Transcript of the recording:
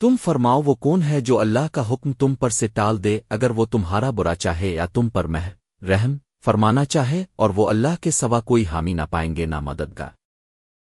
تم فرماؤ وہ کون ہے جو اللہ کا حکم تم پر سے ٹال دے اگر وہ تمہارا برا چاہے یا تم پر مہ رحم، فرمانا چاہے اور وہ اللہ کے سوا کوئی حامی نہ پائیں گے نہ مددگار